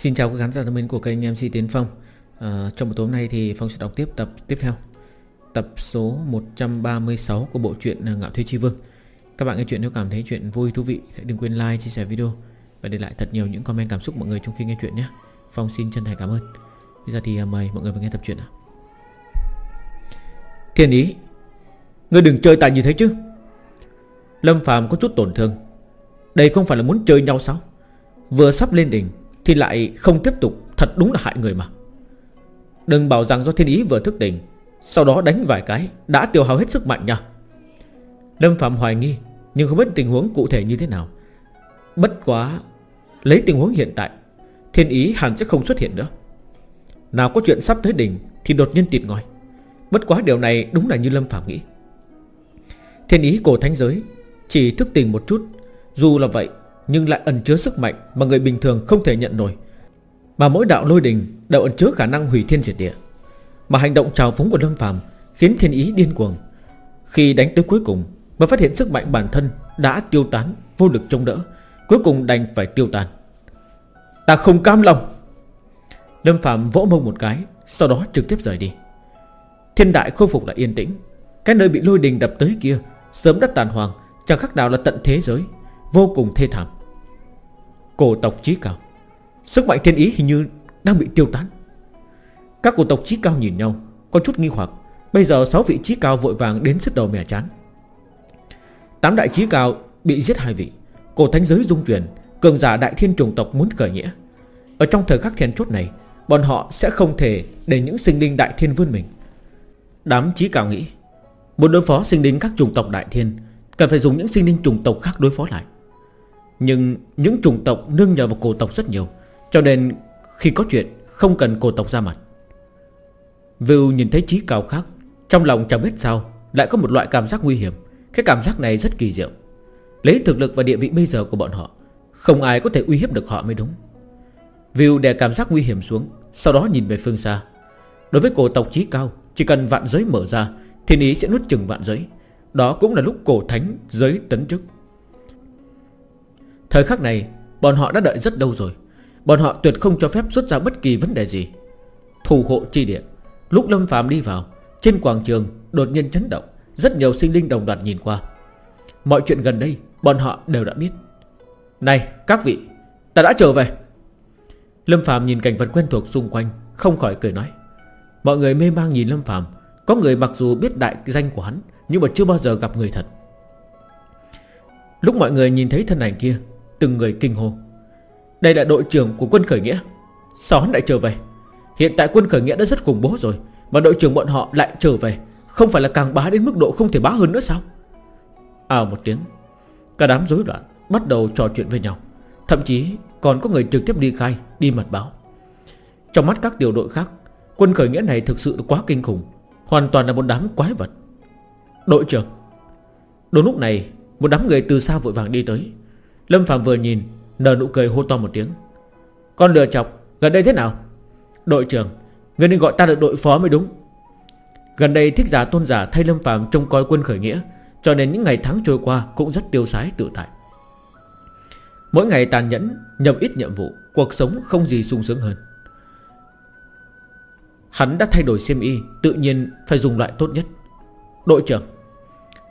Xin chào các khán giả thân mến của kênh MC Tiến Phong. À, Trong một tối hôm nay thì Phong sẽ đọc tiếp tập tiếp theo Tập số 136 của bộ truyện à, Ngạo thuê Chi Vương. Các bạn nghe chuyện nếu cảm thấy chuyện vui thú vị Hãy đừng quên like, chia sẻ video Và để lại thật nhiều những comment cảm xúc mọi người trong khi nghe chuyện nhé. Phong xin chân thành cảm ơn. Bây giờ thì à, mời mọi người vào nghe tập truyện nào. Thiên ý Ngươi đừng chơi tại như thế chứ. Lâm Phạm có chút tổn thương. Đây không phải là muốn chơi nhau sao? Vừa sắp lên đỉnh thì lại không tiếp tục Thật đúng là hại người mà. Đừng bảo rằng do thiên ý vừa thức tỉnh, Sau đó đánh vài cái, Đã tiêu hao hết sức mạnh nha. Lâm Phạm hoài nghi, Nhưng không biết tình huống cụ thể như thế nào. Bất quá, Lấy tình huống hiện tại, Thiên ý hẳn sẽ không xuất hiện nữa. Nào có chuyện sắp tới đỉnh Thì đột nhiên tịt ngòi. Bất quá điều này đúng là như Lâm Phạm nghĩ. Thiên ý cổ thánh giới, Chỉ thức tình một chút, Dù là vậy nhưng lại ẩn chứa sức mạnh Mà người bình thường không thể nhận nổi. Mà mỗi đạo lôi đình đều ẩn chứa khả năng hủy thiên diệt địa. Mà hành động trào phúng của Lâm Phàm Khiến thiên ý điên cuồng. Khi đánh tới cuối cùng Mà phát hiện sức mạnh bản thân đã tiêu tán, Vô lực chống đỡ, Cuối cùng đành phải tiêu tan Ta không cam lòng. Lâm Phạm vỗ mông một cái, Sau đó trực tiếp rời đi. Thiên đại khôi phục lại yên tĩnh. Cái nơi bị lôi đình đập tới kia Sớm đã tàn hoàng, Chẳng khác nào là tận thế giới, Vô cùng thê thảm. Cổ tộc trí cao. Sức mạnh thiên ý hình như đang bị tiêu tán. Các cổ tộc trí cao nhìn nhau, Có chút nghi hoặc. Bây giờ 6 vị trí cao vội vàng đến sức đầu mẻ chán. Tám đại trí cao bị giết hai vị. Cổ thánh giới dung chuyển, Cường giả đại thiên trùng tộc muốn cởi nghĩa. Ở trong thời khắc then chốt này, Bọn họ sẽ không thể để những sinh linh đại thiên vươn mình. Đám trí cao nghĩ, Muốn đối phó sinh linh các chủng tộc đại thiên, Cần phải dùng những sinh linh chủng tộc khác đối phó lại. Nhưng những chủng tộc nương nhờ vào cổ tộc rất nhiều, Cho nên khi có chuyện, Không cần cổ tộc ra mặt. Vưu nhìn thấy trí cao khác, Trong lòng chẳng biết sao, Lại có một loại cảm giác nguy hiểm. Cái cảm giác này rất kỳ diệu. Lấy thực lực và địa vị bây giờ của bọn họ, Không ai có thể uy hiếp được họ mới đúng. View đè cảm giác nguy hiểm xuống, Sau đó nhìn về phương xa. Đối với cổ tộc trí cao, Chỉ cần vạn giới mở ra, Thiên ý sẽ nuốt chừng vạn giới. Đó cũng là lúc cổ thánh giới tấn chức. Thời khắc này, Bọn họ đã đợi rất lâu rồi. Bọn họ tuyệt không cho phép xuất ra bất kỳ vấn đề gì. Thủ hộ chi địa. Lúc Lâm phàm đi vào, Trên quảng trường đột nhiên chấn động. Rất nhiều sinh linh đồng loạt nhìn qua. Mọi chuyện gần đây, bọn họ đều đã biết. Này, các vị, Ta đã trở về. Lâm phàm nhìn cảnh vật quen thuộc xung quanh, Không khỏi cười nói. Mọi người mê mang nhìn Lâm phàm. Có người mặc dù biết đại danh của hắn, Nhưng mà chưa bao giờ gặp người thật. Lúc mọi người nhìn thấy thân ảnh kia Từng người kinh hô. Đây là đội trưởng của quân khởi nghĩa. Sao hắn lại trở về? Hiện tại quân khởi nghĩa đã rất khủng bố rồi, Mà đội trưởng bọn họ lại trở về. Không phải là càng bá đến mức độ không thể bá hơn nữa sao? À một tiếng, Cả đám rối loạn Bắt đầu trò chuyện với nhau. Thậm chí còn có người trực tiếp đi khai, Đi mật báo. Trong mắt các tiểu đội khác, Quân khởi nghĩa này thực sự quá kinh khủng, Hoàn toàn là một đám quái vật. Đội trưởng, Đúng lúc này, Một đám người từ xa vội vàng đi tới. Lâm Phạm vừa nhìn, Nở nụ cười hô to một tiếng. Con lừa chọc, Gần đây thế nào? Đội trưởng, Người nên gọi ta là đội phó mới đúng. Gần đây thích giả tôn giả thay Lâm Phạm trông coi quân khởi nghĩa, Cho nên những ngày tháng trôi qua Cũng rất tiêu sái tự tại. Mỗi ngày tàn nhẫn Nhậm ít nhiệm vụ, Cuộc sống không gì sung sướng hơn. Hắn đã thay đổi xiêm y, Tự nhiên phải dùng loại tốt nhất. Đội trưởng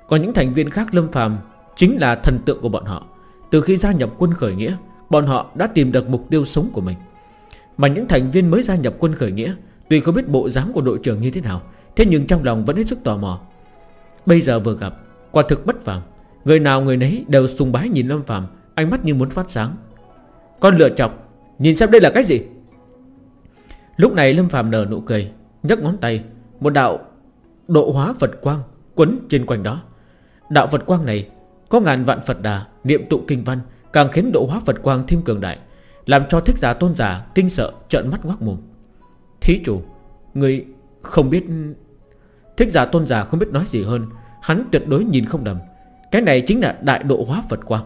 Còn những thành viên khác Lâm Phạm Chính là thần tượng của bọn họ. Từ khi gia nhập quân khởi nghĩa, Bọn họ đã tìm được mục tiêu sống của mình. Mà những thành viên mới gia nhập quân khởi nghĩa, Tuy không biết bộ dáng của đội trưởng như thế nào, Thế nhưng trong lòng vẫn hết sức tò mò. Bây giờ vừa gặp, Quả thực bất phàm. Người nào người nấy đều sùng bái nhìn Lâm Phàm, Ánh mắt như muốn phát sáng. Con lựa chọc, Nhìn xem đây là cái gì? Lúc này Lâm Phạm nở nụ cười, nhấc ngón tay, Một đạo độ hóa Phật quang Quấn trên quanh đó. Đạo Phật quang này có ngàn vạn Phật đà, Niệm tụng kinh văn, Càng khiến độ hóa Phật quang thêm cường đại, Làm cho thích giả tôn giả Kinh sợ, trợn mắt ngoác mồm. Thí chủ, Người không biết, Thích giả tôn giả không biết nói gì hơn, Hắn tuyệt đối nhìn không đầm. Cái này chính là đại độ hóa Phật quang.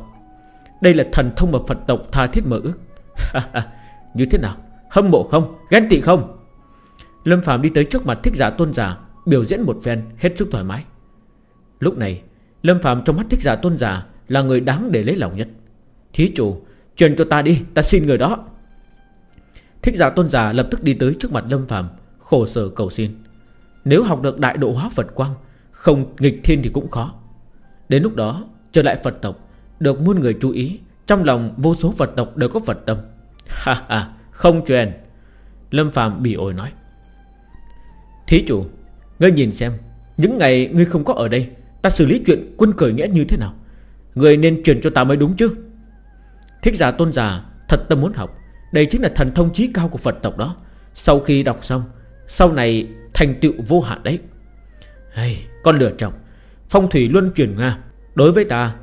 Đây là thần thông mà Phật tộc tha thiết mơ ước. Như thế nào? Hâm mộ không? Ghen tị không? Lâm Phạm đi tới trước mặt thích giả tôn giả, Biểu diễn một phen, hết sức thoải mái. Lúc này Lâm Phạm trong mắt thích giả tôn giả Là người đáng để lấy lòng nhất. Thí chủ, Truyền cho ta đi, Ta xin người đó. Thích giả tôn giả lập tức đi tới trước mặt Lâm Phạm, Khổ sở cầu xin. Nếu học được đại độ hóa Phật quang, Không nghịch thiên thì cũng khó. Đến lúc đó, trở lại Phật tộc, Được muôn người chú ý, Trong lòng vô số Phật tộc đều có Phật tâm. Ha ha, không truyền. Lâm Phạm bị ổi nói. Thí chủ, Ngươi nhìn xem, Những ngày ngươi không có ở đây Ta xử lý chuyện quân cởi nghĩa như thế nào? Người nên truyền cho ta mới đúng chứ. Thích giả tôn giả Thật tâm muốn học. Đây chính là thần thông trí cao của Phật tộc đó. Sau khi đọc xong Sau này thành tựu vô hạn đấy. Hey, Con lửa trọng. Phong thủy luân truyền Nga. Đối với ta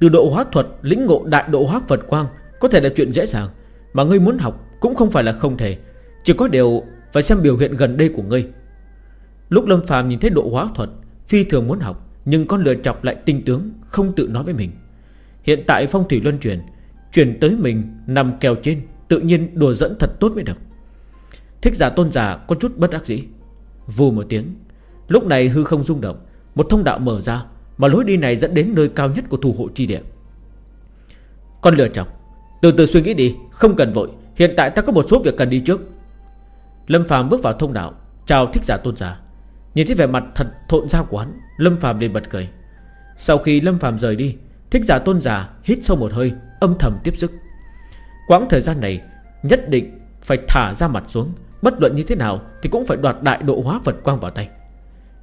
Từ độ hóa thuật lĩnh ngộ đại độ hóa Phật quang Có thể là chuyện dễ dàng. Mà ngươi muốn học cũng không phải là không thể. Chỉ có điều phải xem biểu hiện gần đây của ngươi. Lúc Lâm phàm nhìn thấy độ hóa thuật Phi thường muốn học. Nhưng con lừa chọc lại tinh tướng, Không tự nói với mình. Hiện tại phong thủy luân chuyển Chuyển tới mình nằm kèo trên, Tự nhiên đùa dẫn thật tốt mới được. Thích giả tôn giả có chút bất đắc dĩ. Vù một tiếng, Lúc này hư không rung động, Một thông đạo mở ra, Mà lối đi này dẫn đến nơi cao nhất của thủ hộ chi địa. Con lừa chọc, Từ từ suy nghĩ đi, Không cần vội, Hiện tại ta có một số việc cần đi trước. Lâm phàm bước vào thông đạo, Chào thích giả tôn giả. Nhìn thấy vẻ mặt thật thộn giao của hắn Lâm Phạm liền bật cười. Sau khi Lâm Phạm rời đi, Thích giả tôn giả hít sâu một hơi, Âm thầm tiếp sức. Quãng thời gian này, Nhất định phải thả ra mặt xuống, Bất luận như thế nào Thì cũng phải đoạt đại độ hóa Phật Quang vào tay.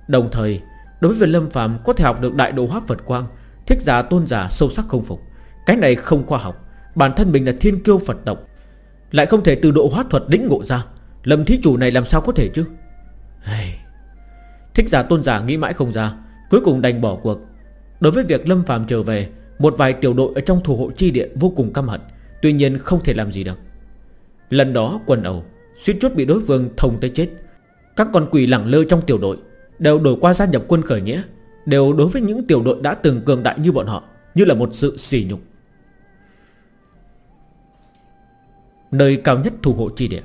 Đồng thời, Đối với Lâm Phạm có thể học được đại độ hóa Phật Quang, Thích giả tôn giả sâu sắc không phục. Cái này không khoa học, Bản thân mình là thiên kiêu Phật tộc, Lại không thể từ độ hóa thuật lĩnh ngộ ra. Lâm thí chủ này làm sao có thể chứ? Hey. Thích giả tôn giả nghĩ mãi không ra Cuối cùng đành bỏ cuộc. Đối với việc Lâm Phạm trở về, Một vài tiểu đội ở trong thủ hộ chi địa vô cùng căm hận, Tuy nhiên không thể làm gì được. Lần đó quần ẩu, Suýt chút bị đối phương thông tới chết. Các con quỷ lẳng lơ trong tiểu đội Đều đổi qua gia nhập quân khởi nghĩa, Đều đối với những tiểu đội đã từng cường đại như bọn họ, Như là một sự sỉ nhục. Nơi cao nhất thủ hộ chi địa.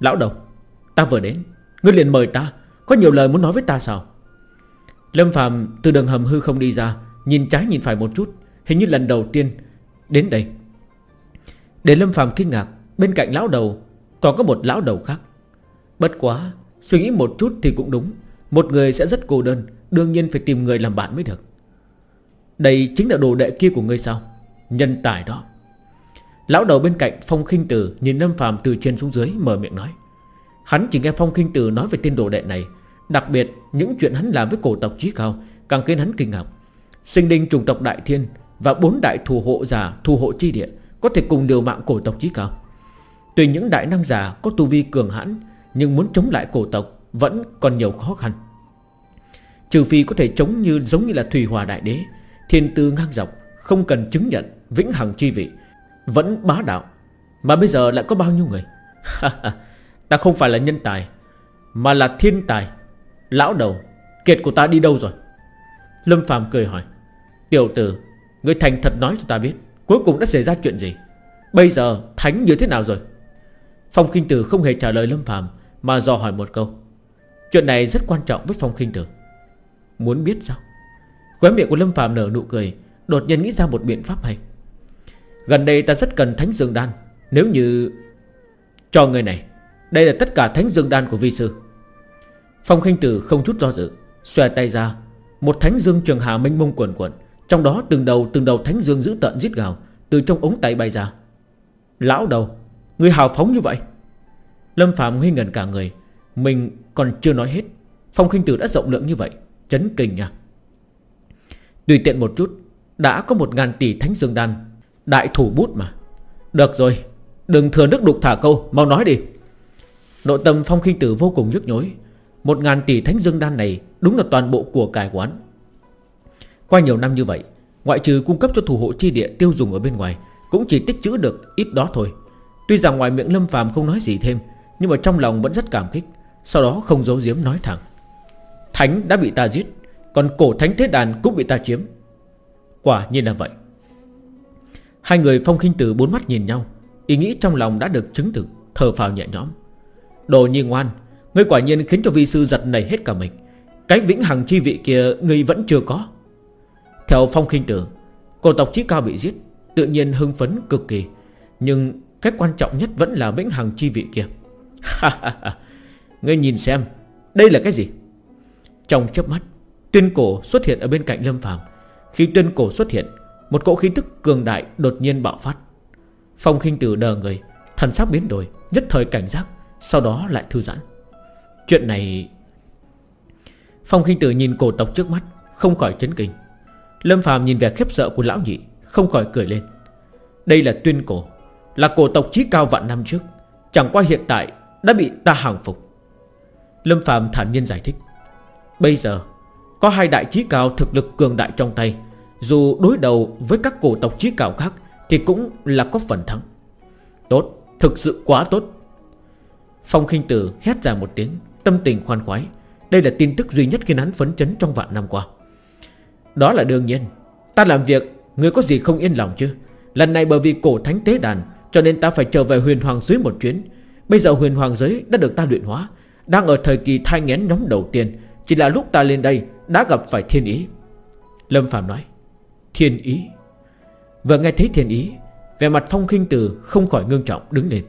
Lão đồng Ta vừa đến, Ngươi liền mời ta, Có nhiều lời muốn nói với ta sao? Lâm Phạm từ đường hầm hư không đi ra, Nhìn trái nhìn phải một chút, Hình như lần đầu tiên đến đây. Để Lâm Phạm kinh ngạc, Bên cạnh lão đầu Còn có một lão đầu khác. Bất quá, Suy nghĩ một chút thì cũng đúng, Một người sẽ rất cô đơn, Đương nhiên phải tìm người làm bạn mới được. Đây chính là đồ đệ kia của ngươi sao? Nhân tài đó. Lão đầu bên cạnh Phong khinh Tử Nhìn Lâm Phạm từ trên xuống dưới, mở miệng nói. Hắn chỉ nghe Phong khinh Tử nói về tên đồ đệ này Đặc biệt, những chuyện hắn làm với cổ tộc trí cao Càng khiến hắn kinh ngạc. Sinh linh trùng tộc Đại Thiên Và bốn đại thù hộ già thù hộ chi địa Có thể cùng điều mạng cổ tộc trí cao. Tuy những đại năng già có tu vi cường hãn, Nhưng muốn chống lại cổ tộc Vẫn còn nhiều khó khăn. Trừ phi có thể chống như, giống như là Thủy Hòa Đại Đế, Thiên tư ngang dọc, Không cần chứng nhận Vĩnh hằng chi vị, Vẫn bá đạo. Mà bây giờ lại có bao nhiêu người? Ta không phải là nhân tài, Mà là thiên tài. Lão đầu, Kiệt của ta đi đâu rồi? Lâm Phạm cười hỏi. Tiểu tử, Người thành thật nói cho ta biết, Cuối cùng đã xảy ra chuyện gì? Bây giờ thánh như thế nào rồi? Phong Kinh Tử không hề trả lời Lâm Phạm Mà dò hỏi một câu. Chuyện này rất quan trọng với Phong Kinh Tử. Muốn biết sao? Khóe miệng của Lâm Phạm nở nụ cười, Đột nhiên nghĩ ra một biện pháp hay. Gần đây ta rất cần thánh dương đan, Nếu như Cho người này. Đây là tất cả thánh dương đan của vi sư. Phong khinh tử không chút do dự, Xòe tay ra. Một thánh dương trường hà minh mông quần quần, Trong đó từng đầu từng đầu thánh dương giữ tận giết gào, Từ trong ống tay bay ra. Lão đầu, Người hào phóng như vậy? Lâm Phạm nghi ngần cả người. Mình còn chưa nói hết, Phong khinh tử đã rộng lượng như vậy, Chấn kinh nha. Tùy tiện một chút, Đã có một ngàn tỷ thánh dương đan, Đại thủ bút mà. Được rồi, Đừng thừa nước đục thả câu, Mau nói đi. Nội tâm Phong khinh tử vô cùng nhức nhối một ngàn tỷ thánh dương đan này Đúng là toàn bộ của cải quán. Qua nhiều năm như vậy, Ngoại trừ cung cấp cho thủ hộ chi địa tiêu dùng ở bên ngoài, Cũng chỉ tích trữ được ít đó thôi. Tuy rằng ngoài miệng Lâm phàm không nói gì thêm, Nhưng mà trong lòng vẫn rất cảm kích, Sau đó không giấu giếm nói thẳng. Thánh đã bị ta giết, Còn cổ thánh thế đàn cũng bị ta chiếm. Quả nhiên là vậy. Hai người phong khinh tử bốn mắt nhìn nhau, Ý nghĩ trong lòng đã được chứng thực, Thở phào nhẹ nhõm. Đồ nhi ngoan Ngươi quả nhiên khiến cho vi sư giật nảy hết cả mình. Cái vĩnh hằng chi vị kia Ngươi vẫn chưa có. Theo phong khinh tử, Cổ tộc chí cao bị giết, Tự nhiên hưng phấn cực kỳ. Nhưng Cái quan trọng nhất vẫn là vĩnh hằng chi vị kia. Ngươi nhìn xem, Đây là cái gì? Trong chớp mắt, Tuyên cổ xuất hiện ở bên cạnh Lâm Phàm. Khi tuyên cổ xuất hiện, Một cỗ khí tức cường đại đột nhiên bạo phát. Phong khinh tử đờ người, Thần sắc biến đổi, Nhất thời cảnh giác, Sau đó lại thư giãn. Chuyện này, Phong khinh tử nhìn cổ tộc trước mắt, Không khỏi chấn kinh. Lâm Phàm nhìn vẻ khiếp sợ của lão nhị, Không khỏi cười lên. Đây là tuyên cổ, Là cổ tộc trí cao vạn năm trước, Chẳng qua hiện tại đã bị ta hàng phục. Lâm Phàm thản nhiên giải thích. Bây giờ, Có hai đại trí cao thực lực cường đại trong tay, Dù đối đầu với các cổ tộc trí cao khác Thì cũng là có phần thắng. Tốt, Thực sự quá tốt. Phong khinh tử hét ra một tiếng Tâm tình khoan khoái. Đây là tin tức duy nhất khiến hắn phấn chấn trong vạn năm qua. Đó là đương nhiên, Ta làm việc, Người có gì không yên lòng chứ? Lần này bởi vì cổ thánh tế đàn, Cho nên ta phải trở về huyền hoàng dưới một chuyến. Bây giờ huyền hoàng giới đã được ta luyện hóa, Đang ở thời kỳ thai nghén nóng đầu tiên. Chỉ là lúc ta lên đây, Đã gặp phải thiên ý. Lâm Phạm nói, Thiên ý? Vừa nghe thấy thiên ý Về mặt phong khinh từ không khỏi ngưng trọng đứng lên.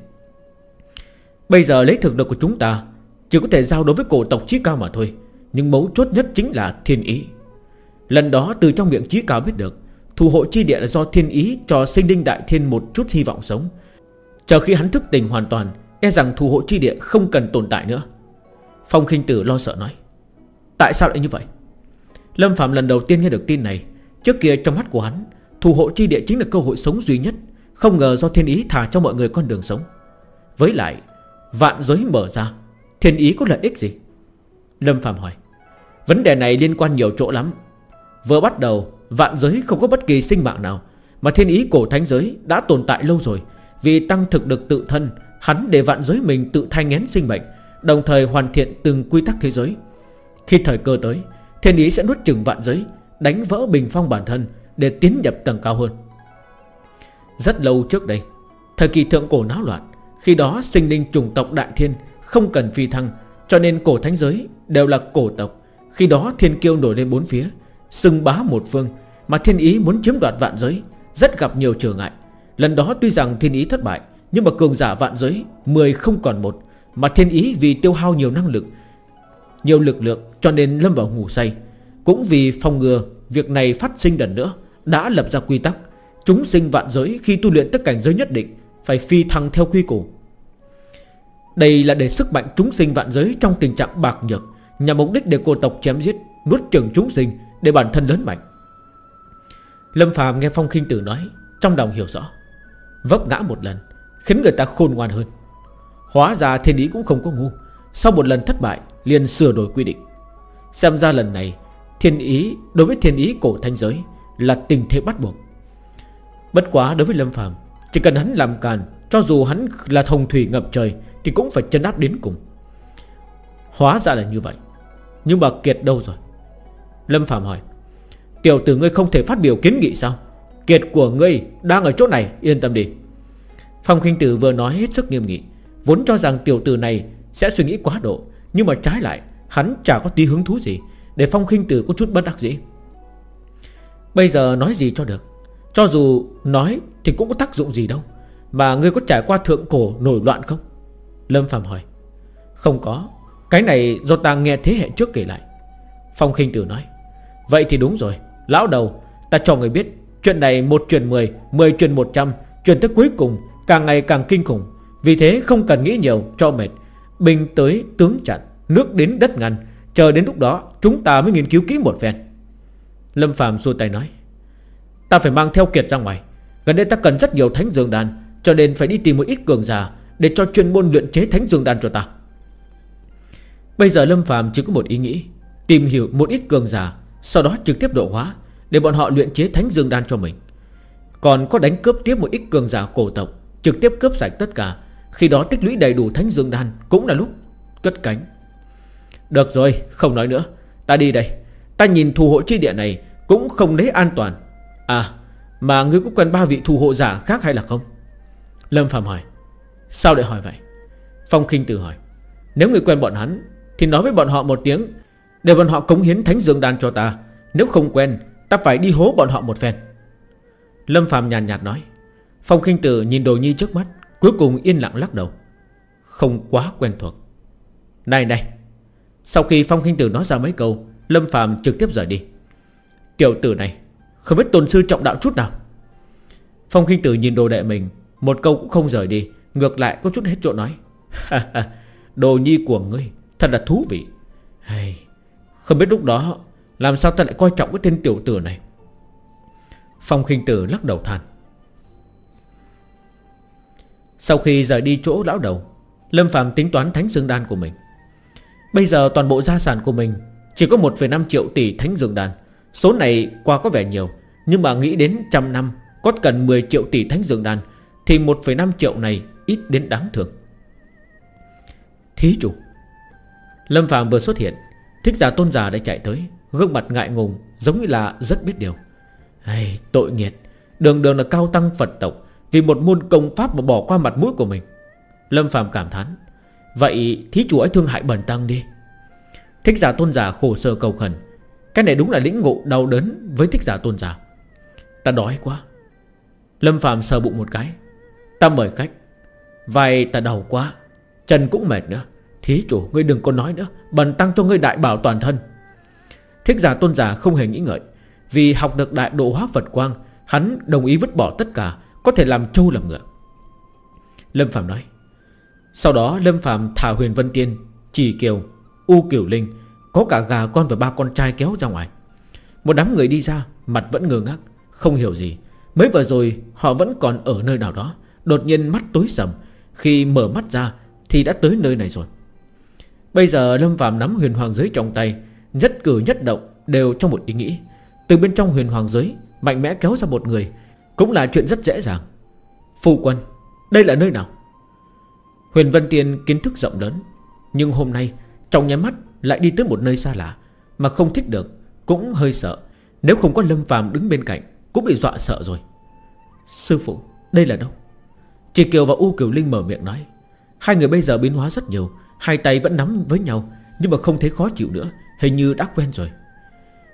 Bây giờ lấy thực lực của chúng ta chỉ có thể giao đối với cổ tộc trí cao mà thôi, Nhưng mấu chốt nhất chính là thiên ý. Lần đó từ trong miệng trí cao biết được Thủ hộ chi địa là do thiên ý Cho sinh linh đại thiên một chút hy vọng sống. Chờ khi hắn thức tỉnh hoàn toàn E rằng thủ hộ chi địa không cần tồn tại nữa. Phong khinh tử lo sợ nói, Tại sao lại như vậy? Lâm Phạm lần đầu tiên nghe được tin này, Trước kia trong mắt của hắn Thủ hộ chi địa chính là cơ hội sống duy nhất, Không ngờ do thiên ý thả cho mọi người con đường sống. Với lại, Vạn giới mở ra Thiên ý có lợi ích gì? Lâm Phạm hỏi. Vấn đề này liên quan nhiều chỗ lắm. Vừa bắt đầu, Vạn giới không có bất kỳ sinh mạng nào, Mà thiên ý cổ thánh giới đã tồn tại lâu rồi. Vì tăng thực được tự thân, Hắn để vạn giới mình tự thay ngén sinh mệnh, Đồng thời hoàn thiện từng quy tắc thế giới. Khi thời cơ tới, Thiên ý sẽ nuốt chừng vạn giới, Đánh vỡ bình phong bản thân Để tiến nhập tầng cao hơn. Rất lâu trước đây, Thời kỳ thượng cổ náo loạn, Khi đó sinh linh trùng tộc đại thiên không cần phi thăng, Cho nên cổ thánh giới đều là cổ tộc. Khi đó thiên kiêu nổi lên bốn phía Sưng bá một phương, Mà thiên ý muốn chiếm đoạt vạn giới, Rất gặp nhiều trở ngại. Lần đó tuy rằng thiên ý thất bại, Nhưng mà cường giả vạn giới, Mười không còn một, Mà thiên ý vì tiêu hao nhiều năng lực, Nhiều lực lượng, cho nên lâm vào ngủ say. Cũng vì phòng ngừa, Việc này phát sinh lần nữa, Đã lập ra quy tắc. Chúng sinh vạn giới khi tu luyện tất cảnh giới nhất định, Phải phi thăng theo quy củ. Đây là để sức mạnh chúng sinh vạn giới Trong tình trạng bạc nhược, Nhằm mục đích để cô tộc chém giết, Nuốt chừng chúng sinh, để bản thân lớn mạnh. Lâm phàm nghe Phong Kinh Tử nói, Trong lòng hiểu rõ. Vấp ngã một lần, Khiến người ta khôn ngoan hơn. Hóa ra thiên ý cũng không có ngu, Sau một lần thất bại, liền sửa đổi quy định. Xem ra lần này, Thiên ý, đối với thiên ý cổ thanh giới Là tình thế bắt buộc. Bất quá đối với Lâm phàm, Chỉ cần hắn làm càn, Cho dù hắn là thông thủy ngập trời thì cũng phải chân áp đến cùng. Hóa ra là như vậy. Nhưng mà Kiệt đâu rồi? Lâm Phạm hỏi. Tiểu tử ngươi không thể phát biểu kiến nghị sao? Kiệt của ngươi đang ở chỗ này, Yên tâm đi. Phong khinh tử vừa nói hết sức nghiêm nghị, Vốn cho rằng tiểu tử này sẽ suy nghĩ quá độ, Nhưng mà trái lại, Hắn chả có tí hứng thú gì Để phong khinh tử có chút bất đắc dĩ. Bây giờ nói gì cho được? Cho dù nói thì cũng có tác dụng gì đâu, Mà ngươi có trải qua thượng cổ nổi loạn không? Lâm Phạm hỏi. Không có. Cái này do ta nghe thế hệ trước kể lại. Phong khinh tử nói. Vậy thì đúng rồi. Lão đầu, Ta cho người biết, Chuyện này một truyền 10 10 truyền 100 Truyền tới cuối cùng Càng ngày càng kinh khủng. Vì thế không cần nghĩ nhiều, cho mệt. Bình tới tướng chặn, Nước đến đất ngăn. Chờ đến lúc đó, Chúng ta mới nghiên cứu kỹ một phen. Lâm Phạm xua tay nói. Ta phải mang theo kiệt ra ngoài. Gần đây ta cần rất nhiều thánh dương đàn Cho nên phải đi tìm một ít cường giả để cho chuyên môn luyện chế thánh dương đan cho ta. Bây giờ Lâm phàm chỉ có một ý nghĩ, Tìm hiểu một ít cường giả, Sau đó trực tiếp độ hóa Để bọn họ luyện chế thánh dương đan cho mình. Còn có đánh cướp tiếp một ít cường giả cổ tộc, Trực tiếp cướp sạch tất cả, Khi đó tích lũy đầy đủ thánh dương đan Cũng là lúc cất cánh. Được rồi, không nói nữa, Ta đi đây. Ta nhìn thu hộ chi địa này Cũng không lấy an toàn. À mà ngươi cũng quen ba vị thu hộ giả khác hay là không? Lâm Phạm hỏi. Sao lại hỏi vậy? Phong Kinh Tử hỏi. Nếu người quen bọn hắn, Thì nói với bọn họ một tiếng, để bọn họ cống hiến thánh dương đan cho ta. Nếu không quen, Ta phải đi hố bọn họ một phen. Lâm Phạm nhàn nhạt nói. Phong khinh tử nhìn đồ nhi trước mắt, Cuối cùng yên lặng lắc đầu. Không quá quen thuộc. Này này. Sau khi Phong Kinh Tử nói ra mấy câu, Lâm Phạm trực tiếp rời đi. Tiểu tử này, Không biết tôn sư trọng đạo chút nào. Phong Kinh Tử nhìn đồ đệ mình, Một câu cũng không rời đi. Ngược lại có chút hết chỗ nói. Đồ nhi của ngươi Thật là thú vị. Hay, Không biết lúc đó Làm sao ta lại coi trọng cái tên tiểu tử này? Phong khinh tử lắc đầu than. Sau khi rời đi chỗ lão đầu Lâm Phạm tính toán thánh dương đan của mình. Bây giờ toàn bộ gia sản của mình Chỉ có 1,5 triệu tỷ thánh dương đan. Số này qua có vẻ nhiều Nhưng mà nghĩ đến trăm năm Có cần 10 triệu tỷ thánh dương đan Thì 1,5 triệu này ít đến đáng thương. Thí chủ Lâm Phạm vừa xuất hiện Thích giả tôn giả đã chạy tới Gương mặt ngại ngùng giống như là rất biết điều. Hay, Tội nghiệt Đường đường là cao tăng Phật tộc Vì một môn công pháp mà bỏ qua mặt mũi của mình. Lâm Phạm cảm thán Vậy thí chủ ấy thương hại bần tăng đi. Thích giả tôn giả khổ sở cầu khẩn Cái này đúng là lĩnh ngộ đau đớn Với thích giả tôn giả. Ta đói quá. Lâm Phạm sờ bụng một cái Ta mời khách. Vậy ta đau quá. Chân cũng mệt nữa. Thí chủ ngươi đừng có nói nữa. Bần tăng cho ngươi đại bảo toàn thân. Thích giả tôn giả không hề nghĩ ngợi. Vì học được đại độ hóa Phật quang Hắn đồng ý vứt bỏ tất cả Có thể làm trâu làm ngựa. Lâm Phạm nói Sau đó Lâm Phạm thả huyền Vân Tiên Chỉ Kiều, U Kiều Linh Có cả gà con và ba con trai kéo ra ngoài. Một đám người đi ra Mặt vẫn ngơ ngác Không hiểu gì. Mới vừa rồi họ vẫn còn ở nơi nào đó Đột nhiên mắt tối sầm khi mở mắt ra Thì đã tới nơi này rồi. Bây giờ Lâm Phạm nắm huyền hoàng giới trong tay, Nhất cử nhất động đều trong một ý nghĩ. Từ bên trong huyền hoàng giới, Mạnh mẽ kéo ra một người, Cũng là chuyện rất dễ dàng. Phu quân, Đây là nơi nào? Huyền Vân Tiên kiến thức rộng lớn, Nhưng hôm nay Trong nhà mắt lại đi tới một nơi xa lạ Mà không thích được, Cũng hơi sợ. Nếu không có Lâm Phạm đứng bên cạnh, Cũng bị dọa sợ rồi. Sư phụ, Đây là đâu? Chỉ Kiều và U Kiều Linh mở miệng nói. Hai người bây giờ biến hóa rất nhiều, Hai tay vẫn nắm với nhau, Nhưng mà không thấy khó chịu nữa, Hình như đã quen rồi.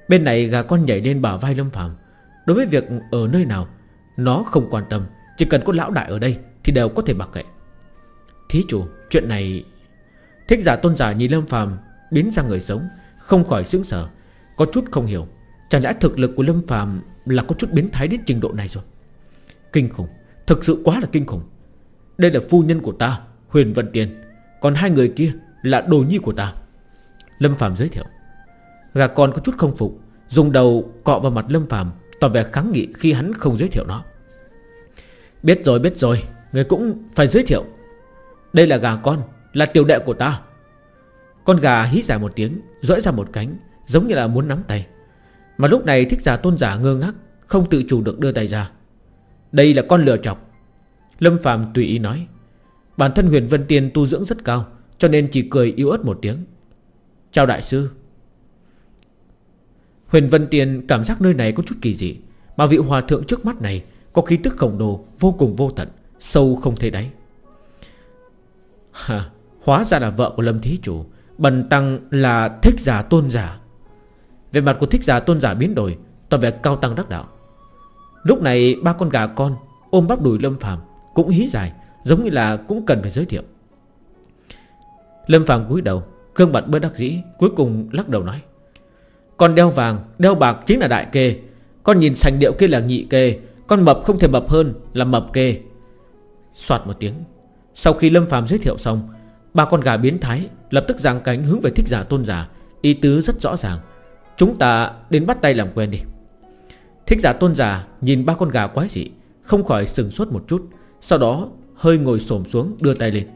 Bên này gà con nhảy lên bả vai Lâm Phạm Đối với việc ở nơi nào, Nó không quan tâm, Chỉ cần có lão đại ở đây Thì đều có thể mặc kệ. Thí chủ, chuyện này Thích giả tôn giả nhìn Lâm Phạm Biến ra người sống, Không khỏi sững sờ, Có chút không hiểu. Chẳng lẽ thực lực của Lâm Phạm Là có chút biến thái đến trình độ này rồi? Kinh khủng, Thực sự quá là kinh khủng. Đây là phu nhân của ta, Huyền Vân Tiên Còn hai người kia là đồ nhi của ta. Lâm Phạm giới thiệu. Gà con có chút không phục, Dùng đầu cọ vào mặt Lâm Phạm Tỏ vẻ kháng nghị khi hắn không giới thiệu nó. Biết rồi biết rồi, Người cũng phải giới thiệu. Đây là gà con, Là tiểu đệ của ta. Con gà hí dài một tiếng Rõi ra một cánh, Giống như là muốn nắm tay. Mà lúc này thích giả tôn giả ngơ ngác, Không tự chủ được đưa tay ra. Đây là con lừa chọc. Lâm Phạm tùy ý nói Bản thân huyền Vân Tiên tu dưỡng rất cao Cho nên chỉ cười yếu ớt một tiếng. Chào đại sư. Huyền Vân Tiên cảm giác nơi này có chút kỳ dị Mà vị hòa thượng trước mắt này Có khí tức khổng đồ vô cùng vô tận Sâu không thể đáy. Hà, Hóa ra là vợ của Lâm Thí Chủ Bần Tăng là thích giả tôn giả. Về mặt của thích giả tôn giả biến đổi Toàn vẻ cao tăng đắc đạo. Lúc này ba con gà con Ôm bắp đùi Lâm Phàm cũng hí dài, Giống như là cũng cần phải giới thiệu. Lâm Phàm cúi đầu, Gương mặt bất đắc dĩ, Cuối cùng lắc đầu nói, Con đeo vàng, Đeo bạc chính là đại kê. Con nhìn sành điệu kia là nhị kê, Con mập không thể mập hơn là mập kê. Xoạt một tiếng, Sau khi Lâm Phàm giới thiệu xong, Ba con gà biến thái Lập tức giang cánh hướng về thích giả tôn giả, Ý tứ rất rõ ràng. Chúng ta đến bắt tay làm quen đi. Thích giả tôn giả nhìn ba con gà quái dị, Không khỏi sừng sốt một chút. Sau đó, hơi ngồi xổm xuống đưa tay lên.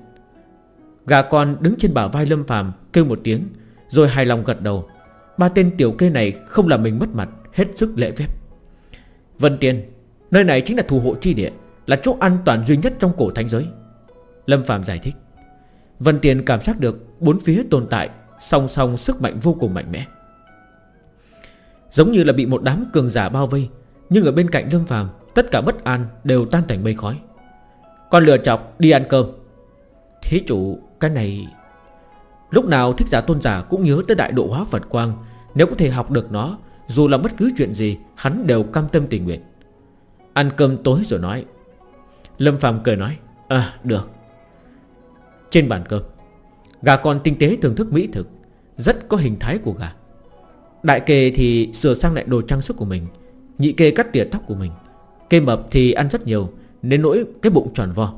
Gà con đứng trên bả vai Lâm Phàm Kêu một tiếng, Rồi hài lòng gật đầu. Ba tên tiểu kê này không làm mình mất mặt, Hết sức lễ phép. Vân Tiên, Nơi này chính là thủ hộ chi địa, Là chỗ an toàn duy nhất trong cổ thánh giới. Lâm Phạm giải thích. Vân Tiên cảm giác được bốn phía tồn tại, Song song sức mạnh vô cùng mạnh mẽ. Giống như là bị một đám cường giả bao vây, Nhưng ở bên cạnh Lâm Phạm Tất cả bất an đều tan thành mây khói. Con lừa chọc đi ăn cơm. Thí chủ, cái này, Lúc nào thích giả tôn giả cũng nhớ tới đại độ hóa Phật Quang. Nếu có thể học được nó, Dù là bất cứ chuyện gì, Hắn đều cam tâm tình nguyện. Ăn cơm tối rồi nói. Lâm Phạm cười nói À được. Trên bàn cơm, Gà con tinh tế thưởng thức mỹ thực, Rất có hình thái của gà. Đại kê thì sửa sang lại đồ trang sức của mình, Nhị kê cắt tỉa tóc của mình. Kê mập thì ăn rất nhiều nên nỗi cái bụng tròn vo.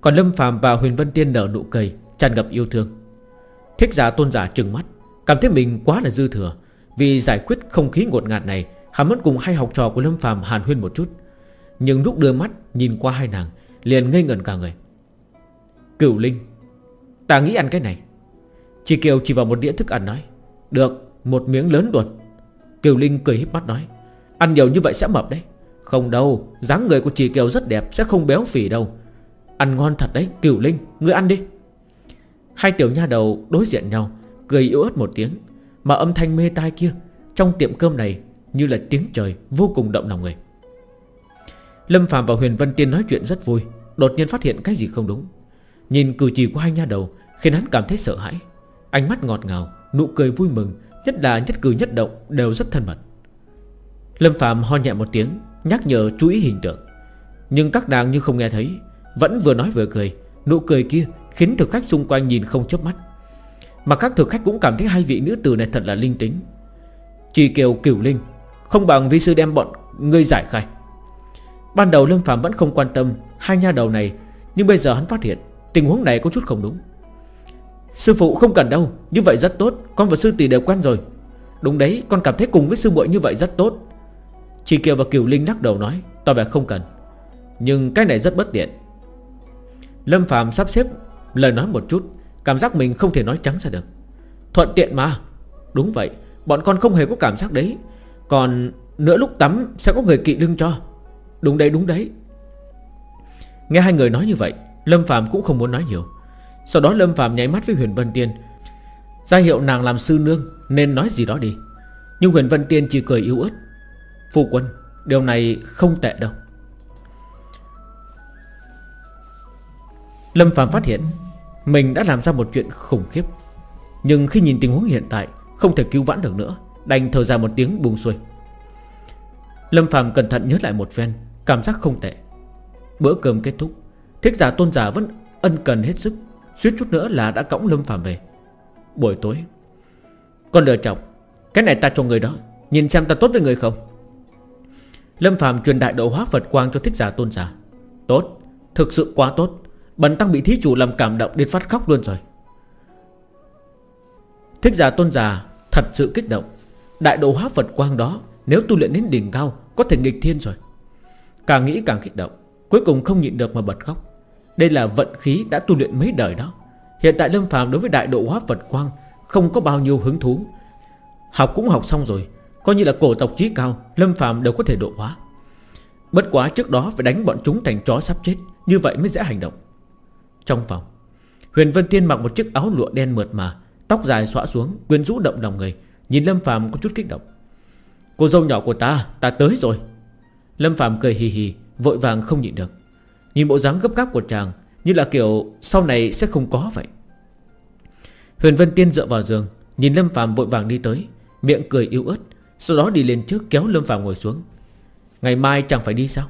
Còn Lâm phàm và Huyền Vân Tiên nở nụ cười, tràn ngập yêu thương. Thích giả tôn giả trừng mắt, Cảm thấy mình quá là dư thừa, Vì giải quyết không khí ngột ngạt này Hắn muốn cùng hai học trò của Lâm phàm hàn huyên một chút. Nhưng lúc đưa mắt nhìn qua hai nàng, Liền ngây ngẩn cả người. Cửu Linh, Ta nghĩ ăn cái này. Chị Kiều chỉ vào một đĩa thức ăn nói, Được, một miếng lớn luôn. Kiều Linh cười híp mắt nói, Ăn nhiều như vậy sẽ mập đấy. Không đâu, dáng người của chị Kiều rất đẹp, Sẽ không béo phì đâu. Ăn ngon thật đấy, Kiều Linh, Ngươi ăn đi. Hai tiểu nha đầu đối diện nhau, Cười yếu ớt một tiếng, Mà âm thanh mê tai kia Trong tiệm cơm này Như là tiếng trời Vô cùng động lòng người. Lâm Phạm và Huyền Vân Tiên nói chuyện rất vui, Đột nhiên phát hiện cái gì không đúng. Nhìn cử chỉ của hai nha đầu, Khiến hắn cảm thấy sợ hãi. Ánh mắt ngọt ngào, Nụ cười vui mừng, Nhất là nhất cử nhất động Đều rất thân mật. Lâm Phạm ho nhẹ một tiếng Nhắc nhở chú ý hình tượng. Nhưng các nàng như không nghe thấy, Vẫn vừa nói vừa cười, Nụ cười kia khiến thực khách xung quanh nhìn không chớp mắt. Mà các thực khách cũng cảm thấy hai vị nữ tử này thật là linh tính. Chỉ kiều cửu linh, Không bằng vi sư đem bọn ngươi giải khai. Ban đầu Lâm Phạm vẫn không quan tâm Hai nha đầu này, Nhưng bây giờ hắn phát hiện Tình huống này có chút không đúng. Sư phụ không cần đâu, Như vậy rất tốt, Con và sư tỷ đều quen rồi. Đúng đấy, con cảm thấy cùng với sư muội như vậy rất tốt. Chị Kiều và Kiều Linh lắc đầu nói, Tỏ vẻ không cần. Nhưng cái này rất bất tiện. Lâm Phạm sắp xếp lời nói một chút, Cảm giác mình không thể nói trắng ra được. Thuận tiện mà. Đúng vậy, Bọn con không hề có cảm giác đấy. Còn nửa lúc tắm sẽ có người kỵ lưng cho. Đúng đấy đúng đấy. Nghe hai người nói như vậy, Lâm Phạm cũng không muốn nói nhiều. Sau đó Lâm Phạm nháy mắt với Huyền Vân Tiên. Ra hiệu nàng làm sư nương, Nên nói gì đó đi. Nhưng Huyền Vân Tiên chỉ cười yếu ớt. Phu quân Điều này không tệ đâu. Lâm Phạm phát hiện Mình đã làm ra một chuyện khủng khiếp Nhưng khi nhìn tình huống hiện tại Không thể cứu vãn được nữa Đành thở ra một tiếng buông xuôi. Lâm Phạm cẩn thận nhớ lại một phen Cảm giác không tệ. Bữa cơm kết thúc Thích giả tôn giả vẫn ân cần hết sức Suýt chút nữa là đã cõng Lâm Phạm về. Buổi tối Con lựa chồng, Cái này ta cho người đó Nhìn xem ta tốt với người không? Lâm Phạm truyền đại độ hóa Phật quang cho thích giả tôn giả. Tốt, Thực sự quá tốt. Bần tăng bị thí chủ làm cảm động đến phát khóc luôn rồi. Thích giả tôn giả Thật sự kích động. Đại độ hóa Phật quang đó, Nếu tu luyện đến đỉnh cao, Có thể nghịch thiên rồi. Càng nghĩ càng kích động, Cuối cùng không nhịn được mà bật khóc. Đây là vận khí đã tu luyện mấy đời đó. Hiện tại Lâm Phạm đối với đại độ hóa Phật quang Không có bao nhiêu hứng thú. Học cũng học xong rồi Coi như là cổ tộc trí cao, Lâm Phạm đều có thể độ hóa. Bất quá trước đó phải đánh bọn chúng thành chó sắp chết, Như vậy mới dễ hành động. Trong phòng, Huyền Vân Tiên mặc một chiếc áo lụa đen mượt mà, Tóc dài xõa xuống, Quyến rũ động lòng người, Nhìn Lâm Phạm có chút kích động. Cô dâu nhỏ của ta Ta tới rồi. Lâm Phạm cười hì hì, Vội vàng không nhịn được. Nhìn bộ dáng gấp gáp của chàng, Như là kiểu sau này sẽ không có vậy. Huyền Vân Tiên dựa vào giường, Nhìn Lâm Phạm vội vàng đi tới, Miệng cười yếu ớt sau đó đi lên trước kéo Lâm Phạm ngồi xuống. Ngày mai chẳng phải đi sao?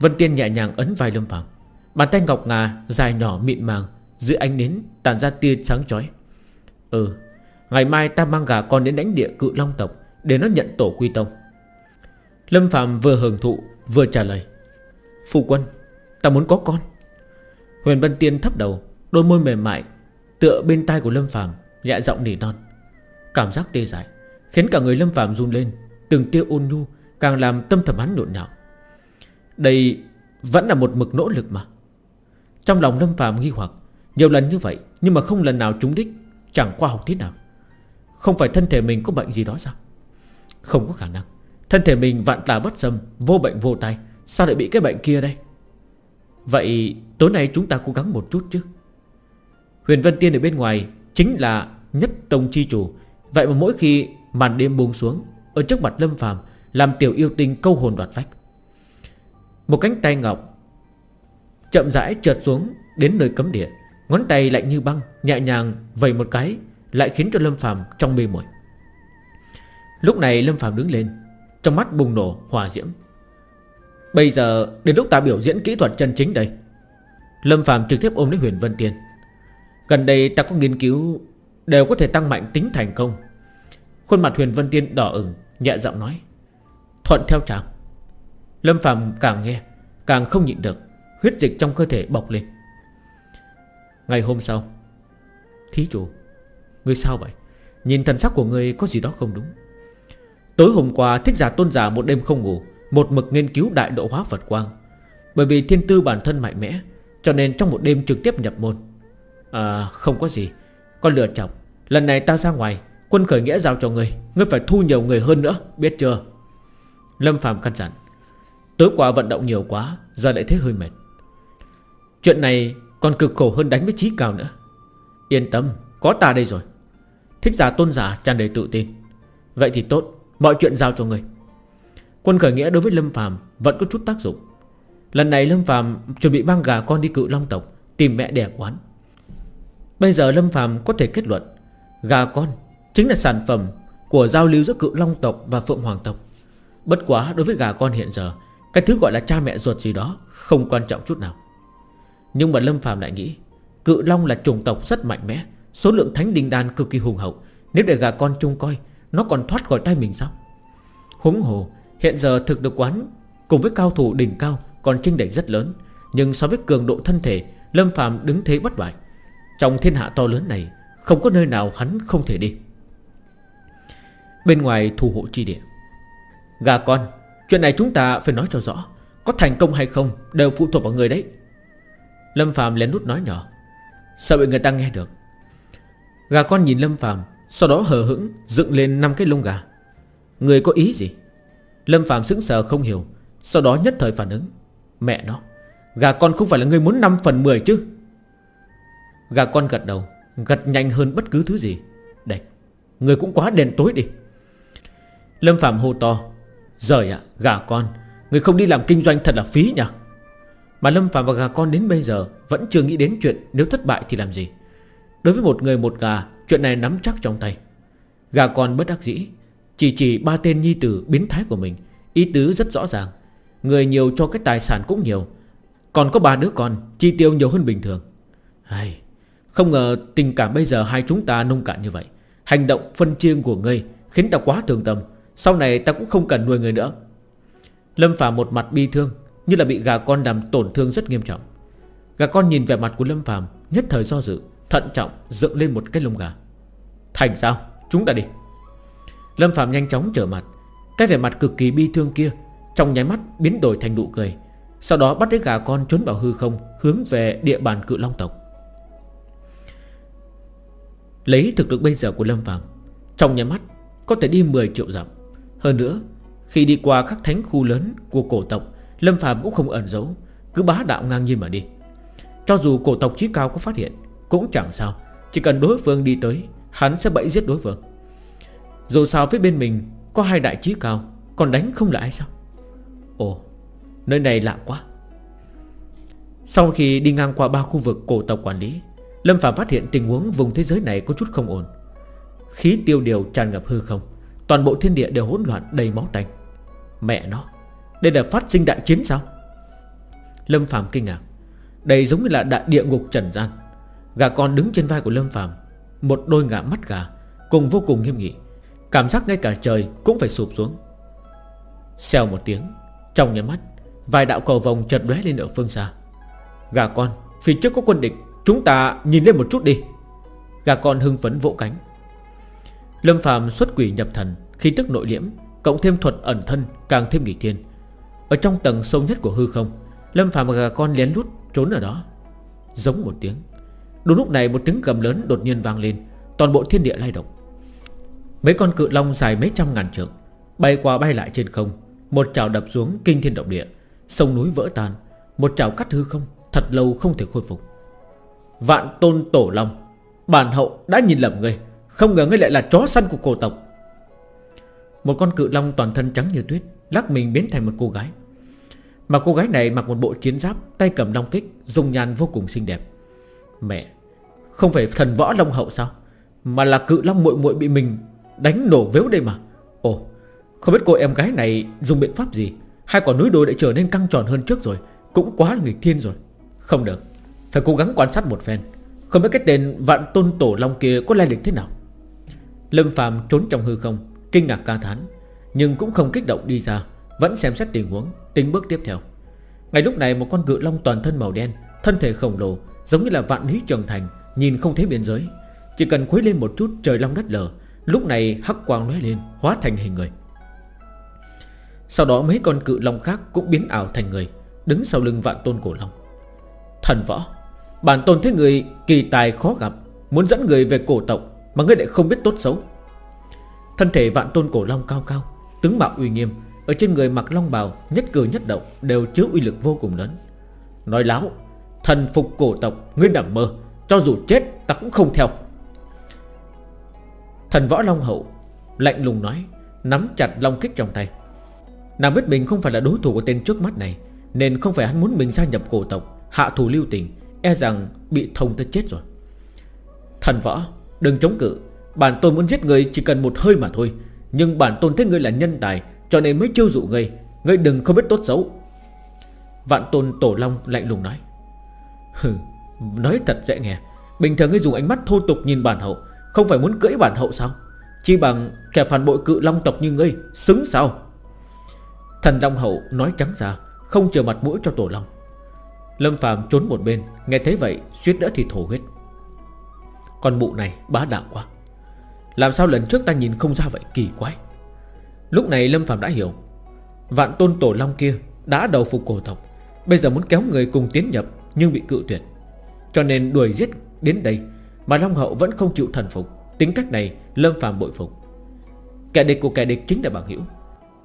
Vân Tiên nhẹ nhàng ấn vai Lâm Phạm. Bàn tay ngọc ngà dài nhỏ mịn màng giữa ánh nến tàn ra tia sáng chói. Ừ Ngày mai ta mang gà con đến đánh địa cự long tộc Để nó nhận tổ quy tông. Lâm Phạm vừa hưởng thụ, Vừa trả lời. Phụ quân, Ta muốn có con. Huyền Vân Tiên thấp đầu, Đôi môi mềm mại, Tựa bên tai của Lâm Phạm, Nhẹ giọng nỉ non. Cảm giác tê dại. Khiến cả người Lâm Phạm run lên, Từng tia ôn nhu Càng làm tâm thầm hắn nộn nhạo Đây vẫn là một mực nỗ lực mà. Trong lòng Lâm Phạm nghi hoặc, Nhiều lần như vậy Nhưng mà không lần nào trúng đích, Chẳng qua học thế nào. Không phải thân thể mình có bệnh gì đó sao? Không có khả năng. Thân thể mình vạn tà bất xâm, Vô bệnh vô tai, Sao lại bị cái bệnh kia đây? Vậy tối nay chúng ta cố gắng một chút chứ. Huyền Vân Tiên ở bên ngoài Chính là nhất tông chi chủ, Vậy mà mỗi khi màn đêm buông xuống, Ở trước mặt Lâm phàm Làm tiểu yêu tinh câu hồn đoạt vách Một cánh tay ngọc Chậm rãi trượt xuống Đến nơi cấm địa, Ngón tay lạnh như băng, Nhẹ nhàng vầy một cái, Lại khiến cho Lâm phàm trong mê muội Lúc này Lâm phàm đứng lên, Trong mắt bùng nổ hòa diễm. Bây giờ đến lúc ta biểu diễn kỹ thuật chân chính đây. Lâm Phạm trực tiếp ôm lấy Huyền Vân Tiên. Gần đây ta có nghiên cứu, Đều có thể tăng mạnh tính thành công. Khuôn mặt Huyền Vân Tiên đỏ ửng, Nhẹ giọng nói, Thuận theo chàng. Lâm Phạm càng nghe, Càng không nhịn được, Huyết dịch trong cơ thể bọc lên. Ngày hôm sau, Thí chủ, Ngươi sao vậy? Nhìn thần sắc của ngươi có gì đó không đúng. Tối hôm qua, thích giả tôn giả một đêm không ngủ, Một mực nghiên cứu đại độ hóa Phật Quang. Bởi vì thiên tư bản thân mạnh mẽ, Cho nên trong một đêm trực tiếp nhập môn. À không có gì. Con lừa chọc Lần này ta ra ngoài Quân khởi nghĩa giao cho ngươi Ngươi phải thu nhiều người hơn nữa, Biết chưa? Lâm Phạm căn dặn, Tối qua vận động nhiều quá, Giờ lại thấy hơi mệt. Chuyện này còn cực khổ hơn đánh với trí cao nữa. Yên tâm, Có ta đây rồi. Thích giả tôn giả tràn đầy tự tin. Vậy thì tốt, Mọi chuyện giao cho người. Quân khởi nghĩa đối với Lâm Phàm Vẫn có chút tác dụng. Lần này Lâm Phàm chuẩn bị mang gà con đi cự long tộc, Tìm mẹ đẻ quán. Bây giờ Lâm Phàm có thể kết luận, Gà con chính là sản phẩm Của giao lưu giữa cự long tộc và phượng hoàng tộc. Bất quá đối với gà con hiện giờ, Cái thứ gọi là cha mẹ ruột gì đó Không quan trọng chút nào. Nhưng mà Lâm Phàm lại nghĩ Cự long là chủng tộc rất mạnh mẽ, Số lượng thánh đinh đan cực kỳ hùng hậu, Nếu để gà con trông coi, Nó còn thoát khỏi tay mình sao? Húng hồ, hiện giờ thực được quán Cùng với cao thủ đỉnh cao Còn chênh lệch rất lớn, Nhưng so với cường độ thân thể, Lâm phàm đứng thế bất bại. Trong thiên hạ to lớn này, Không có nơi nào hắn không thể đi. Bên ngoài thủ hộ chi địa. Gà con, Chuyện này chúng ta phải nói cho rõ, Có thành công hay không đều phụ thuộc vào người đấy. Lâm phạm lén nút nói nhỏ. Sợ bị người ta nghe được? Gà con nhìn Lâm Phạm Sau đó hờ hững, dựng lên năm cái lông gà. Người có ý gì? Lâm Phạm sững sờ không hiểu, Sau đó nhất thời phản ứng. Mẹ nó, Gà con không phải là người muốn 5 phần 10 chứ? Gà con gật đầu, Gật nhanh hơn bất cứ thứ gì. Đạch, Người cũng quá đèn tối đi. Lâm Phạm hô to Rời ạ gà con Người không đi làm kinh doanh thật là phí nhỉ? Mà Lâm Phạm và gà con đến bây giờ Vẫn chưa nghĩ đến chuyện nếu thất bại thì làm gì. Đối với một người một gà Chuyện này nắm chắc trong tay. Gà con bất đắc dĩ Chỉ chỉ ba tên nhi tử biến thái của mình Ý tứ rất rõ ràng Người nhiều cho cái tài sản cũng nhiều Còn có ba đứa con Chi tiêu nhiều hơn bình thường. Hay, Không ngờ tình cảm bây giờ hai chúng ta nông cạn như vậy Hành động phân chiêng của ngươi Khiến ta quá thương tâm. Sau này ta cũng không cần nuôi người nữa. Lâm Phạm một mặt bi thương, Như là bị gà con làm tổn thương rất nghiêm trọng. Gà con nhìn vẻ mặt của Lâm Phạm Nhất thời do dự, Thận trọng dựng lên một cái lông gà. Thành sao? Chúng ta đi. Lâm Phạm nhanh chóng trở mặt. Cái vẻ mặt cực kỳ bi thương kia, Trong nháy mắt biến đổi thành nụ cười. Sau đó bắt lấy gà con trốn vào hư không, Hướng về địa bàn cự long tộc. Lấy thực lực bây giờ của Lâm Phạm Trong nháy mắt Có thể đi 10 triệu dặm. Hơn nữa, Khi đi qua các thánh khu lớn của cổ tộc, Lâm Phạm cũng không ẩn giấu, Cứ bá đạo ngang nhiên mà đi. Cho dù cổ tộc chí cao có phát hiện, cũng chẳng sao. Chỉ cần đối phương đi tới, Hắn sẽ bẫy giết đối phương. Dù sao phía bên mình Có hai đại trí cao, Còn đánh không lại sao? Ồ, Nơi này lạ quá. Sau khi đi ngang qua ba khu vực cổ tộc quản lý, Lâm Phạm phát hiện tình huống vùng thế giới này có chút không ổn. Khí tiêu điều tràn ngập hư không. Toàn bộ thiên địa đều hỗn loạn đầy máu tanh. Mẹ nó, Đây là phát sinh đại chiến sao? Lâm Phạm kinh ngạc. Đây giống như là đại địa ngục trần gian. Gà con đứng trên vai của Lâm phạm Một đôi ngã mắt gà, Cùng vô cùng nghiêm nghị. Cảm giác ngay cả trời cũng phải sụp xuống. Xèo một tiếng, Trong nhà mắt, Vài đạo cầu vòng chợt lóe lên ở phương xa. Gà con, Phía trước có quân địch, Chúng ta nhìn lên một chút đi. Gà con hưng phấn vỗ cánh. Lâm Phàm xuất quỷ nhập thần, Khi tức nội liễm, Cộng thêm thuật ẩn thân, Càng thêm nghỉ thiên. Ở trong tầng sâu nhất của hư không, Lâm Phàm và gà con lén lút trốn ở đó. Giống một tiếng, Đúng lúc này một tiếng gầm lớn đột nhiên vang lên, Toàn bộ thiên địa lay động. Mấy con cự long dài mấy trăm ngàn trượng, Bay qua bay lại trên không, Một chảo đập xuống kinh thiên động địa, Sông núi vỡ tan, Một chảo cắt hư không, Thật lâu không thể khôi phục. Vạn tôn tổ long, Bản hậu đã nhìn lầm ngươi. Không ngờ ngươi lại là chó săn của cổ tộc. Một con cự long toàn thân trắng như tuyết, Lắc mình biến thành một cô gái. Mà cô gái này mặc một bộ chiến giáp, Tay cầm long kích, dung nhan vô cùng xinh đẹp. Mẹ, Không phải thần võ long hậu sao? Mà là cự long muội muội bị mình Đánh nổ vếu đây mà. Ồ, Không biết cô em gái này dùng biện pháp gì? Hai quả núi đồi đã trở nên căng tròn hơn trước rồi, Cũng quá là nghịch thiên rồi. Không được, Phải cố gắng quan sát một phen. Không biết cái tên vạn tôn tổ long kia có lai lịch thế nào? Lâm Phạm trốn trong hư không, Kinh ngạc ca thán, Nhưng cũng không kích động đi ra, Vẫn xem xét tình huống, Tính bước tiếp theo. Ngay lúc này một con cự long toàn thân màu đen, Thân thể khổng lồ, Giống như là vạn lý trường thành, Nhìn không thấy biên giới. Chỉ cần khuấy lên một chút trời long đất lở, Lúc này hắc quang lóe lên, Hóa thành hình người. Sau đó mấy con cự long khác cũng biến ảo thành người, Đứng sau lưng vạn tôn cổ long. Thần võ, Bản tôn thế người kỳ tài khó gặp, Muốn dẫn người về cổ tộc mà ngươi lại không biết tốt xấu. Thân thể vạn tôn cổ long cao cao, Tướng mạo uy nghiêm, Ở trên người mặc long bào, Nhất cử nhất động Đều chứa uy lực vô cùng lớn. Nói láo, Thần phục cổ tộc, Ngươi nằm mơ, Cho dù chết ta cũng không theo. Thần võ long hậu Lạnh lùng nói, Nắm chặt long kích trong tay. Nàng biết mình không phải là đối thủ của tên trước mắt này, Nên không phải hắn muốn mình gia nhập cổ tộc, Hạ thủ lưu tình E rằng bị thông tới chết rồi. Thần võ Đừng chống cự. Bản tôn muốn giết người chỉ cần một hơi mà thôi. Nhưng bản tôn thấy ngươi là nhân tài, Cho nên mới chiêu dụ ngươi Ngươi đừng không biết tốt xấu. Vạn tôn tổ long lạnh lùng nói. Hừ, Nói thật dễ nghe. Bình thường ngươi dùng ánh mắt thô tục nhìn bản hậu, Không phải muốn cưỡi bản hậu sao? Chi bằng kẻ phản bội cự long tộc như ngươi, Xứng sao? Thần long hậu nói trắng ra, Không chờ mặt mũi cho tổ long. Lâm phàm trốn một bên, Nghe thấy vậy, suýt đỡ thì thổ huyết. Con mụ này bá đạo quá. Làm sao lần trước ta nhìn không ra vậy? Kỳ quái. Lúc này Lâm phạm đã hiểu. Vạn tôn tổ long kia Đã đầu phục cổ tộc, Bây giờ muốn kéo người cùng tiến nhập Nhưng bị cự tuyệt. Cho nên đuổi giết đến đây Mà Long Hậu vẫn không chịu thần phục. Tính cách này Lâm phạm bội phục. Kẻ địch của kẻ địch chính là bằng hữu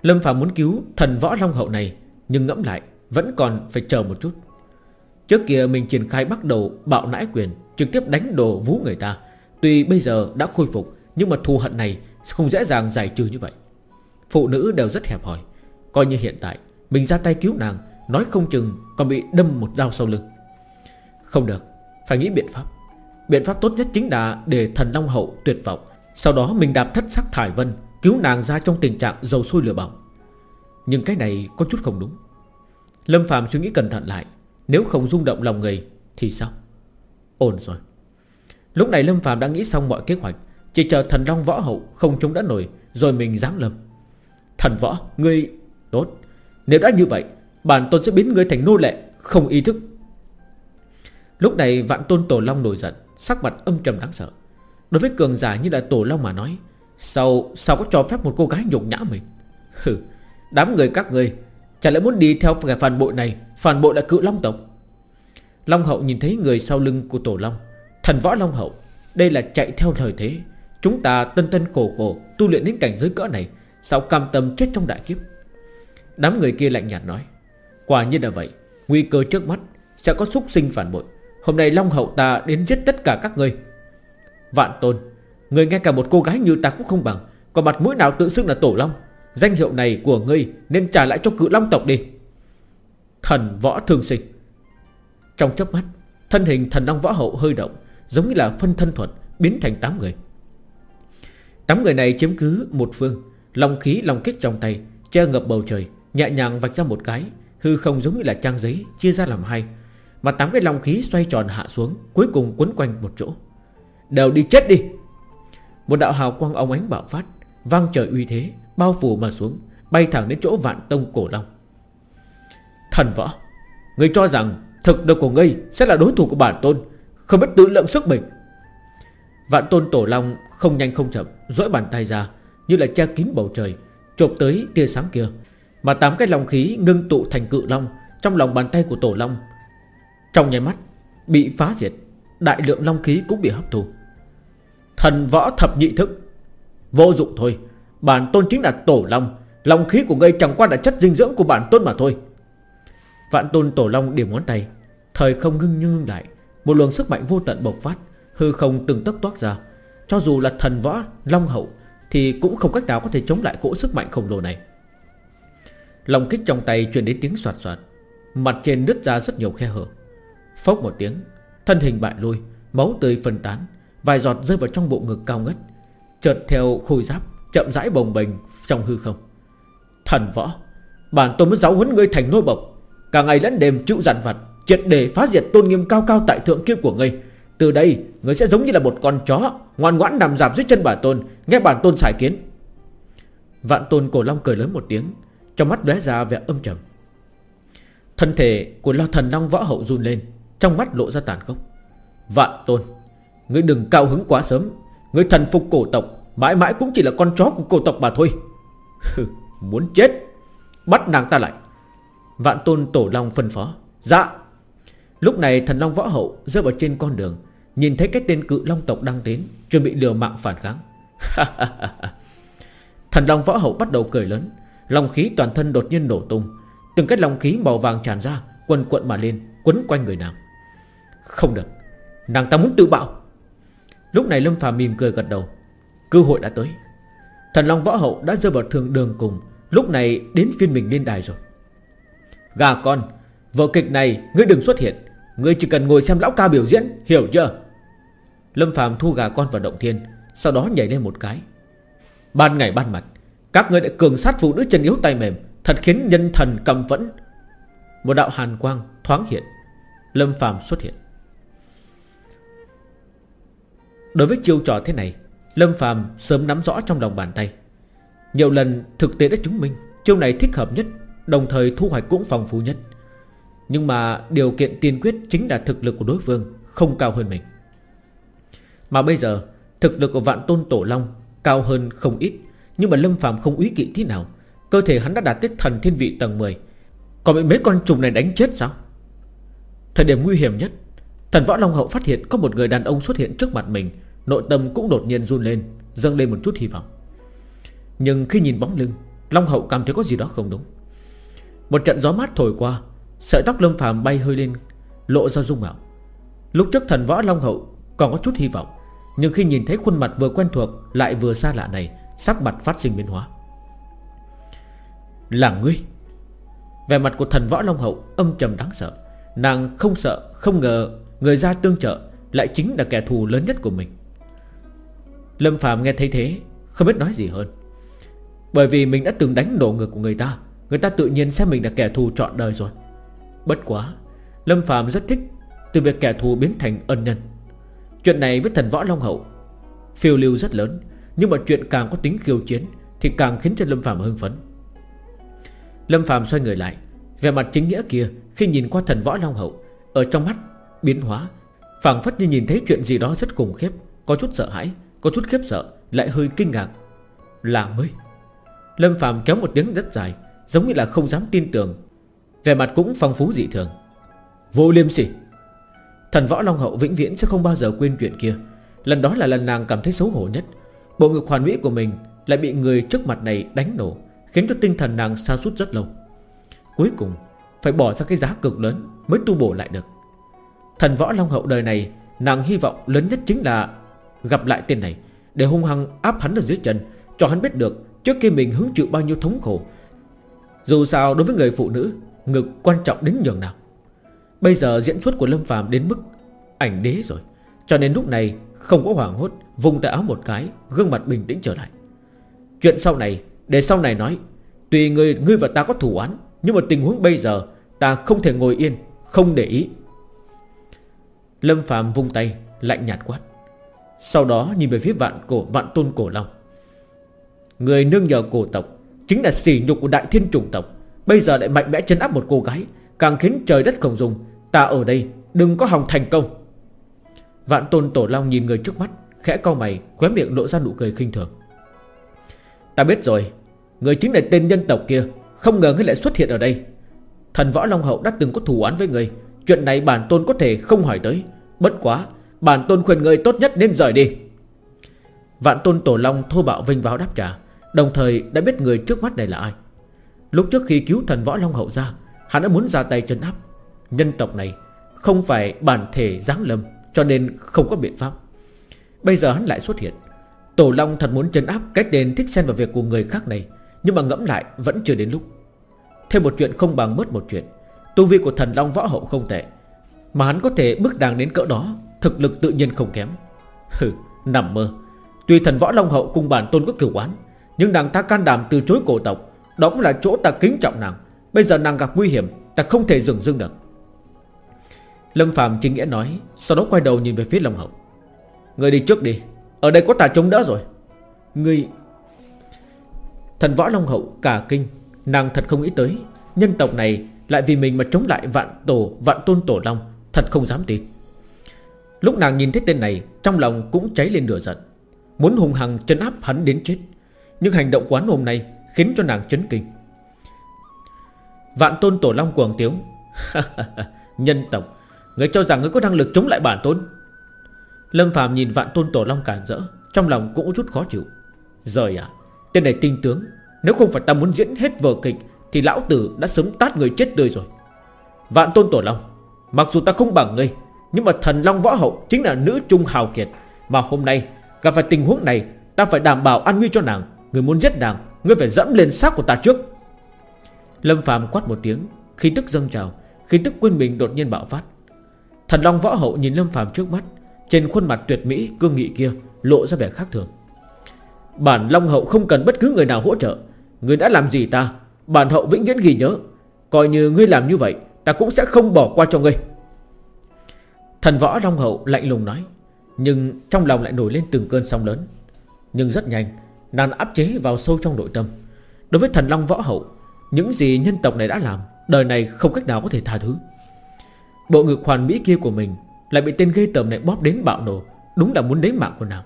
Lâm phạm muốn cứu thần võ Long Hậu này Nhưng ngẫm lại Vẫn còn phải chờ một chút. Trước kia mình triển khai bắt đầu bạo nãi quyền, Trực tiếp đánh đồ vú người ta. Tuy bây giờ đã khôi phục, Nhưng mà thù hận này không dễ dàng giải trừ như vậy. Phụ nữ đều rất hẹp hòi. Coi như hiện tại, Mình ra tay cứu nàng, Nói không chừng còn bị đâm một dao sau lưng. Không được, Phải nghĩ biện pháp. Biện pháp tốt nhất chính là để thần Long Hậu tuyệt vọng. Sau đó mình đạp thất sắc thải vân, Cứu nàng ra trong tình trạng dầu sôi lửa bỏng. Nhưng cái này có chút không đúng. Lâm Phạm suy nghĩ cẩn thận lại. Nếu không rung động lòng người Thì sao? Ổn rồi. Lúc này Lâm Phạm đã nghĩ xong mọi kế hoạch, Chỉ chờ thần Long Võ Hậu không chống đã nổi, Rồi mình dám lâm. Thần Võ, Ngươi, Tốt. Nếu đã như vậy, Bản tôn sẽ biến ngươi thành nô lệ, Không ý thức. Lúc này vạn tôn Tổ Long nổi giận, Sắc mặt âm trầm đáng sợ. Đối với cường giả như là Tổ Long mà nói, Sao sao có cho phép một cô gái nhục nhã mình? Hừ, Đám người các người Chả lẽ muốn đi theo kẻ phản bội này? Phản bội là cự Long tộc. Long hậu nhìn thấy người sau lưng của Tổ Long. Thần võ Long hậu, Đây là chạy theo thời thế. Chúng ta tân tân khổ khổ Tu luyện đến cảnh giới cỡ này, Sao cam tâm chết trong đại kiếp? Đám người kia lạnh nhạt nói, Quả nhiên là vậy. Nguy cơ trước mắt Sẽ có xúc sinh phản bội. Hôm nay Long hậu ta đến giết tất cả các ngươi Vạn tôn, Người nghe cả một cô gái như ta cũng không bằng Còn mặt mũi nào tự xưng là tổ long? Danh hiệu này của ngươi nên trả lại cho cự long tộc đi. Thần võ thường sinh. Trong chớp mắt, Thân hình thần long võ hậu hơi động, Giống như là phân thân thuật, Biến thành 8 người. Tám người này chiếm cứ một phương, Long khí, long kích trong tay, Che ngập bầu trời, Nhẹ nhàng vạch ra một cái, Hư không giống như là trang giấy Chia ra làm hai, Mà tám cái long khí xoay tròn hạ xuống, Cuối cùng quấn quanh một chỗ. Đều đi chết đi. Một đạo hào quang ông ánh bạo phát, Vang trời uy thế Bao phủ mà xuống, Bay thẳng đến chỗ vạn tông cổ long. Thần võ, Người cho rằng thực lực của ngươi Sẽ là đối thủ của bản tôn, Không biết tự lượng sức mình. Vạn tôn tổ long không nhanh không chậm, duỗi bàn tay ra, Như là che kín bầu trời, Chộp tới tia sáng kia. Mà tám cái long khí ngưng tụ thành cự long Trong lòng bàn tay của tổ long. Trong nháy mắt, Bị phá diệt, Đại lượng long khí cũng bị hấp thu. Thần võ thập nhị thức, Vô dụng thôi Bản tôn chính là tổ long Long khí của ngươi chẳng qua là chất dinh dưỡng của bản tôn mà thôi. Vạn tôn tổ long điểm ngón tay, Thời không ngưng như ngưng lại, Một luồng sức mạnh vô tận bộc phát, Hư không từng tấc toát ra. Cho dù là thần võ, long hậu, Thì cũng không cách nào có thể chống lại cỗ sức mạnh khổng lồ này. Lòng kích trong tay truyền đến tiếng soạt soạt, Mặt trên nứt ra rất nhiều khe hở. Phốc một tiếng, Thân hình bại lui, Máu tươi phân tán, Vài giọt rơi vào trong bộ ngực cao ngất, Chợt theo khôi giáp Chậm rãi bồng bềnh trong hư không. Thần võ, Bản tôn mới giáo huấn ngươi thành nô bộc. Cả ngày lẫn đêm chịu dằn vặt, Triệt để phá diệt tôn nghiêm cao cao tại thượng kia của ngươi. Từ đây, ngươi sẽ giống như là một con chó, Ngoan ngoãn nằm dạp dưới chân bản tôn, Nghe bản tôn xài kiến. Vạn tôn cổ long cười lớn một tiếng, Trong mắt lóe ra vẻ âm trầm. Thân thể của lo thần long võ hậu run lên, Trong mắt lộ ra tàn khốc. Vạn tôn, Ngươi đừng cao hứng quá sớm. Ngươi thần phục cổ tộc Mãi mãi cũng chỉ là con chó của cổ tộc mà thôi. Muốn chết. Bắt nàng ta lại. Vạn tôn tổ long phân phó. Dạ. Lúc này thần long võ hậu rơi vào trên con đường, Nhìn thấy cái tên cự long tộc đang đến, Chuẩn bị liều mạng phản kháng. Thần long võ hậu bắt đầu cười lớn. Long khí toàn thân đột nhiên nổ tung. Từng cái long khí màu vàng tràn ra, Quần quận mà lên, Quấn quanh người nàng. Không được. Nàng ta muốn tự bạo. Lúc này Lâm phàm mỉm cười gật đầu. Cơ hội đã tới. Thần Long Võ Hậu đã rơi vào thường đường cùng, Lúc này đến phiên mình lên đài rồi. Gà con, Vở kịch này ngươi đừng xuất hiện, Ngươi chỉ cần ngồi xem lão ca biểu diễn, Hiểu chưa? Lâm phàm thu gà con vào động thiên, Sau đó nhảy lên một cái. Ban ngày ban mặt, Các ngươi đã cường sát phụ nữ chân yếu tay mềm, Thật khiến nhân thần cầm vẫn Một đạo hàn quang thoáng hiện, Lâm phàm xuất hiện. Đối với chiêu trò thế này Lâm phàm sớm nắm rõ trong lòng bàn tay. Nhiều lần thực tế đã chứng minh Chiêu này thích hợp nhất, Đồng thời thu hoạch cũng phong phú nhất. Nhưng mà điều kiện tiên quyết Chính là thực lực của đối phương Không cao hơn mình. Mà bây giờ, Thực lực của vạn tôn tổ long Cao hơn không ít, Nhưng mà Lâm phàm không ý kỵ thế nào. Cơ thể hắn đã đạt tới thần thiên vị tầng 10 Còn bị mấy con trùng này đánh chết sao? Thời điểm nguy hiểm nhất, Thần Võ Long Hậu phát hiện có một người đàn ông xuất hiện trước mặt mình. Nội tâm cũng đột nhiên run lên, Dâng lên một chút hy vọng. Nhưng khi nhìn bóng lưng, Long Hậu cảm thấy có gì đó không đúng. Một trận gió mát thổi qua, Sợi tóc lâm phàm bay hơi lên, Lộ ra dung mạo. Lúc trước thần võ Long Hậu còn có chút hy vọng, Nhưng khi nhìn thấy khuôn mặt vừa quen thuộc Lại vừa xa lạ này, Sắc mặt phát sinh biến hóa. Là ngươi. Về mặt của thần võ Long Hậu âm trầm đáng sợ. Nàng không sợ, Không ngờ người ra tương trợ Lại chính là kẻ thù lớn nhất của mình. Lâm Phạm nghe thấy thế, Không biết nói gì hơn. Bởi vì mình đã từng đánh nổ ngực của người ta Người ta tự nhiên xem mình là kẻ thù trọn đời rồi. Bất quá, Lâm Phạm rất thích Từ việc kẻ thù biến thành ân nhân. Chuyện này với thần võ Long Hậu, Phiêu lưu rất lớn, Nhưng mà chuyện càng có tính khiêu chiến Thì càng khiến cho Lâm Phạm hưng phấn. Lâm Phạm xoay người lại Về mặt chính nghĩa kia Khi nhìn qua thần võ Long Hậu, Ở trong mắt biến hóa, phảng phất như nhìn thấy chuyện gì đó rất khủng khiếp, Có chút sợ hãi có chút khiếp sợ, Lại hơi kinh ngạc. Là ngươi Lâm Phạm kéo một tiếng rất dài, Giống như là không dám tin tưởng. Về mặt cũng phong phú dị thường. Vô liêm sỉ. Thần võ Long Hậu vĩnh viễn sẽ không bao giờ quên chuyện kia. Lần đó là lần nàng cảm thấy xấu hổ nhất. Bộ ngực hoàn mỹ của mình Lại bị người trước mặt này đánh nổ, Khiến cho tinh thần nàng xa suốt rất lâu. Cuối cùng, Phải bỏ ra cái giá cực lớn Mới tu bổ lại được. Thần võ Long Hậu đời này, Nàng hy vọng lớn nhất chính là Gặp lại tên này, Để hung hăng áp hắn ở dưới chân, Cho hắn biết được trước khi mình hứng chịu bao nhiêu thống khổ. Dù sao, đối với người phụ nữ, Ngực quan trọng đến nhường nào. Bây giờ diễn xuất của Lâm phàm đến mức Ảnh đế rồi, Cho nên lúc này không có hoảng hốt Vùng tay áo một cái, Gương mặt bình tĩnh trở lại. Chuyện sau này, Để sau này nói, Tùy người, ngươi và ta có thủ án, Nhưng mà tình huống bây giờ, Ta không thể ngồi yên, Không để ý. Lâm phàm vung tay, Lạnh nhạt quát sau đó nhìn về phía vạn cổ, vạn tôn cổ long. Người nương nhờ cổ tộc Chính là sỉ nhục của đại thiên chủng tộc. Bây giờ lại mạnh mẽ chân áp một cô gái, Càng khiến trời đất không dùng Ta ở đây, đừng có hòng thành công. Vạn tôn tổ long nhìn người trước mắt, Khẽ cau mày, khóe miệng lộ ra nụ cười khinh thường. Ta biết rồi, Người chính là tên nhân tộc kia, Không ngờ ngươi lại xuất hiện ở đây. Thần võ long hậu đã từng có thù oán với người, Chuyện này bản tôn có thể không hỏi tới. Bất quá Bản tôn khuyên người tốt nhất nên rời đi. Vạn tôn tổ long thô bạo vinh vào đáp trả, Đồng thời đã biết người trước mắt này là ai. Lúc trước khi cứu thần võ long hậu ra, Hắn đã muốn ra tay chân áp. Nhân tộc này không phải bản thể giáng lâm, Cho nên không có biện pháp. Bây giờ hắn lại xuất hiện. Tổ long thật muốn chân áp cách đền thích xen vào việc của người khác này, Nhưng mà ngẫm lại vẫn chưa đến lúc. Thêm một chuyện không bằng mất một chuyện, Tu vi của thần long võ hậu không tệ, Mà hắn có thể bước đàng đến cỡ đó. Thực lực tự nhiên không kém. Hừ nằm mơ. Tuy thần võ long hậu cùng bản tôn có kiểu oán, Nhưng nàng ta can đảm từ chối cổ tộc Đó cũng là chỗ ta kính trọng nàng. Bây giờ nàng gặp nguy hiểm Ta không thể dừng dưng được. Lâm Phạm chính nghĩa nói Sau đó quay đầu nhìn về phía Long Hậu. Người đi trước đi Ở đây có ta chống đỡ rồi. Người Thần võ Long Hậu cả kinh Nàng thật không nghĩ tới Nhân tộc này lại vì mình mà chống lại vạn tổ Vạn tôn tổ long Thật không dám tin. Lúc nàng nhìn thấy tên này, Trong lòng cũng cháy lên lửa giận. Muốn hùng hằng chân áp hắn đến chết, Nhưng hành động quán hôm nay Khiến cho nàng chấn kinh. Vạn tôn tổ long cuồng tiếu, Nhân tộc, Người cho rằng người có năng lực chống lại bản tôn. Lâm phàm nhìn vạn tôn tổ long cản rỡ, Trong lòng cũng có chút khó chịu. Rời à Tên này tinh tướng, Nếu không phải ta muốn diễn hết vở kịch, Thì lão tử đã sớm tát người chết tươi rồi. Vạn tôn tổ long, Mặc dù ta không bằng ngươi nhưng mà thần long võ hậu chính là nữ trung hào kiệt. Mà hôm nay, gặp phải tình huống này, Ta phải đảm bảo an nguy cho nàng. Người muốn giết nàng, Ngươi phải dẫm lên xác của ta trước. Lâm Phạm quát một tiếng khi tức dâng trào khi tức quên mình đột nhiên bạo phát. Thần Long Võ Hậu nhìn Lâm Phạm trước mắt, Trên khuôn mặt tuyệt mỹ, cương nghị kia Lộ ra vẻ khác thường. Bản Long Hậu không cần bất cứ người nào hỗ trợ. Người đã làm gì ta? Bản Hậu vĩnh viễn ghi nhớ. Coi như ngươi làm như vậy, Ta cũng sẽ không bỏ qua cho ngươi. Thần Võ Long Hậu lạnh lùng nói, Nhưng trong lòng lại nổi lên từng cơn sóng lớn. Nhưng rất nhanh, Nàng áp chế vào sâu trong nội tâm. Đối với thần Long Võ Hậu, Những gì nhân tộc này đã làm, Đời này không cách nào có thể tha thứ. Bộ ngực hoàn mỹ kia của mình Lại bị tên gây tầm này bóp đến bạo nổ, Đúng là muốn lấy mạng của nàng.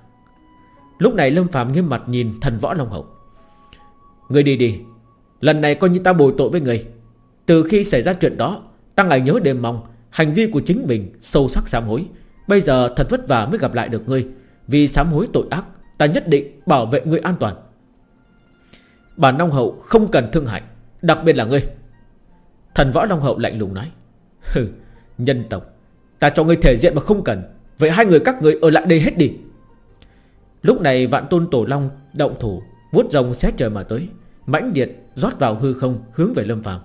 Lúc này Lâm Phạm nghiêm mặt nhìn thần võ Long Hậu. Người đi đi, Lần này coi như ta bồi tội với người Từ khi xảy ra chuyện đó, Ta ngày nhớ đêm mong Hành vi của chính mình sâu sắc sám hối. Bây giờ thật vất vả mới gặp lại được ngươi. Vì sám hối tội ác, Ta nhất định bảo vệ ngươi an toàn. Bản Long Hậu không cần thương hại, Đặc biệt là ngươi. Thần võ Long Hậu lạnh lùng nói, Hừ, nhân tộc, Ta cho ngươi thể diện mà không cần. Vậy hai người các người ở lại đây hết đi. Lúc này vạn tôn tổ long động thủ, Vuốt rồng xét trời mà tới, mãnh điệt rót vào hư không hướng về lâm phàm.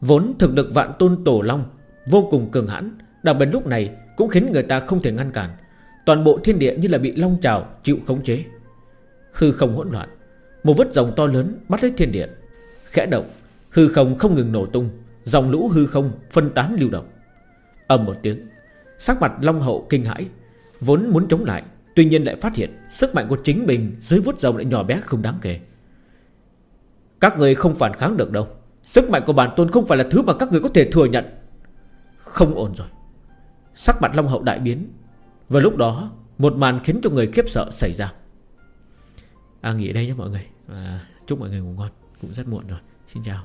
Vốn thực lực vạn tôn tổ long Vô cùng cường hãn, Đặc biệt lúc này cũng khiến người ta không thể ngăn cản. Toàn bộ thiên địa như là bị long trào Chịu khống chế. Hư không hỗn loạn, Một vết rồng to lớn bắt lấy thiên địa, Khẽ động, Hư không không ngừng nổ tung, Dòng lũ hư không phân tán lưu động. Ầm một tiếng, Sắc mặt long hậu kinh hãi, Vốn muốn chống lại, Tuy nhiên lại phát hiện Sức mạnh của chính mình dưới vút rồng lại nhỏ bé không đáng kể. Các người không phản kháng được đâu, Sức mạnh của bản tôn không phải là thứ mà các người có thể thừa nhận. Không ổn rồi. Sắc mặt long hậu đại biến Và lúc đó Một màn khiến cho người khiếp sợ xảy ra. À nghỉ đây nhé mọi người. À, Chúc mọi người ngủ ngon Cũng rất muộn rồi. Xin chào.